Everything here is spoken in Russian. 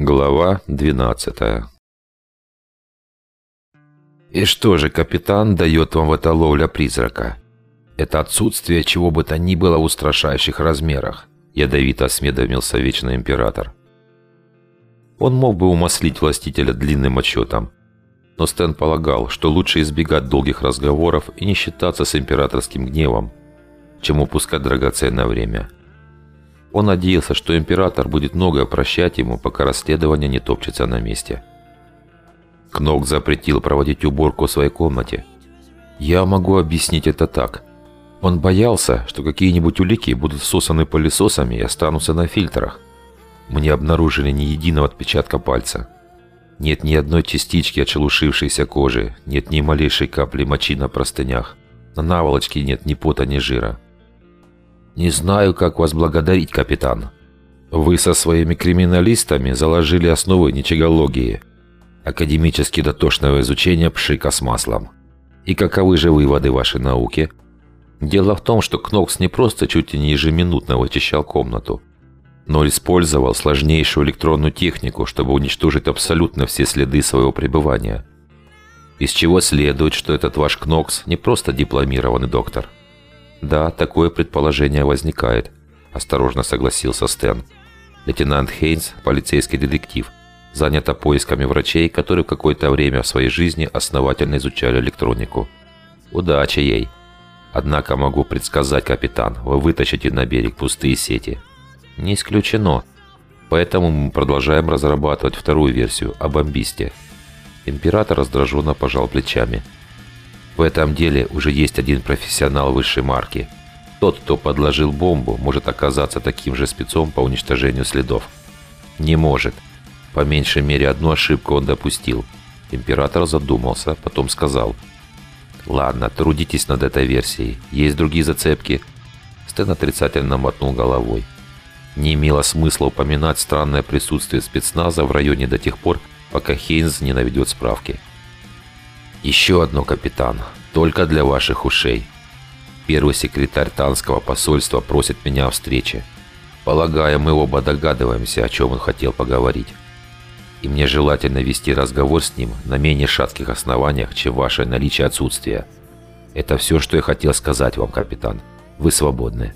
Глава 12 И что же капитан дает вам в это ловля призрака? Это отсутствие чего бы то ни было в устрашающих размерах, ядовито осведомился Вечный Император. Он мог бы умаслить властителя длинным отчетом, но Стэн полагал, что лучше избегать долгих разговоров и не считаться с императорским гневом, чем упускать драгоценное время. Он надеялся, что император будет многое прощать ему, пока расследование не топчется на месте. Кнок запретил проводить уборку в своей комнате. Я могу объяснить это так. Он боялся, что какие-нибудь улики будут сосаны пылесосами и останутся на фильтрах. Мы не обнаружили ни единого отпечатка пальца. Нет ни одной частички отшелушившейся кожи, нет ни малейшей капли мочи на простынях. На наволочке нет ни пота, ни жира. «Не знаю, как вас благодарить, капитан. Вы со своими криминалистами заложили основы ничегологии, академически дотошного изучения пшика с маслом. И каковы же выводы вашей науки?» Дело в том, что Кнокс не просто чуть ли не ежеминутно вычищал комнату, но использовал сложнейшую электронную технику, чтобы уничтожить абсолютно все следы своего пребывания. Из чего следует, что этот ваш Кнокс не просто дипломированный доктор – «Да, такое предположение возникает», – осторожно согласился Стэн. Лейтенант Хейнс, полицейский детектив, занята поисками врачей, которые какое-то время в своей жизни основательно изучали электронику. Удачи ей. Однако могу предсказать, капитан, вы вытащите на берег пустые сети. Не исключено. Поэтому мы продолжаем разрабатывать вторую версию о бомбисте. Император раздраженно пожал плечами. В этом деле уже есть один профессионал высшей марки. Тот, кто подложил бомбу, может оказаться таким же спецом по уничтожению следов. Не может. По меньшей мере одну ошибку он допустил. Император задумался, потом сказал. «Ладно, трудитесь над этой версией. Есть другие зацепки?» Стэн отрицательно мотнул головой. Не имело смысла упоминать странное присутствие спецназа в районе до тех пор, пока Хейнс не наведет справки. Еще одно, капитан. Только для ваших ушей. Первый секретарь Танского посольства просит меня о встрече. Полагаю, мы оба догадываемся, о чем он хотел поговорить. И мне желательно вести разговор с ним на менее шатких основаниях, чем ваше наличие отсутствия. Это все, что я хотел сказать вам, капитан. Вы свободны.